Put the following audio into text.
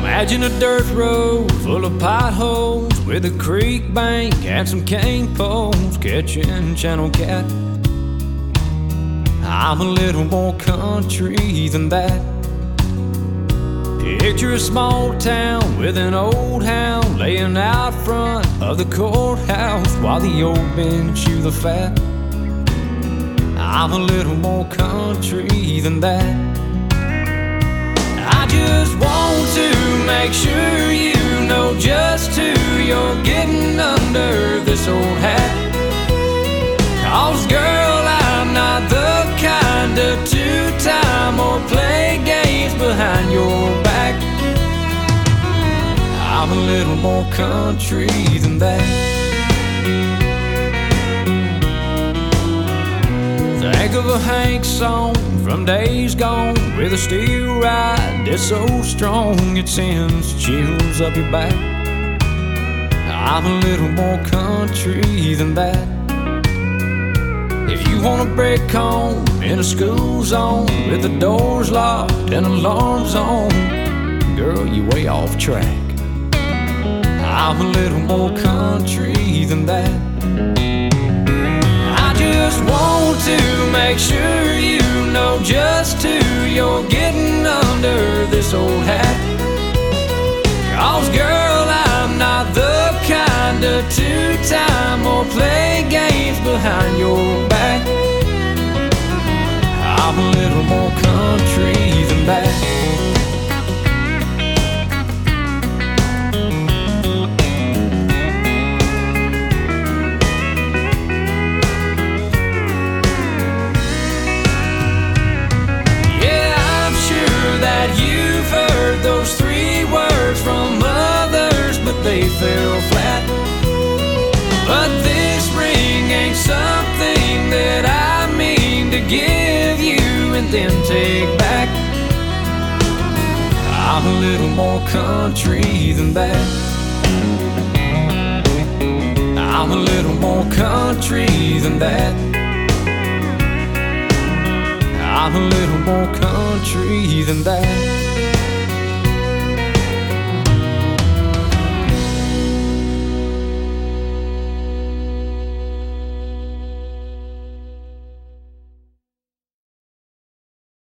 Imagine a dirt road full of potholes with a creek bank and some cane poles catching channel cat. I'm a little more country than that. Picture a small town with an old hound laying out front of the courthouse while the old men chew the fat. I'm a little more country than that. Make sure you know just who you're getting under this old hat. Cause girl, I'm not the kind of two-time or play games behind your back. I'm a little more country than that. Of a Hank song from days gone with a steel ride that's so strong it sends chills up your back. I'm a little more country than that. If you want to break home in a school zone with the doors locked and alarms on, girl, you're way off track. I'm a little more country than that. Sure you know just who you're getting under this old hat. Cause girl, I'm not the kind of two-time or play games behind your back. I'm a little more country fell flat. But this ring ain't something that I mean to give you and then take back. I'm a little more country than that. I'm a little more country than that. I'm a little more country than that.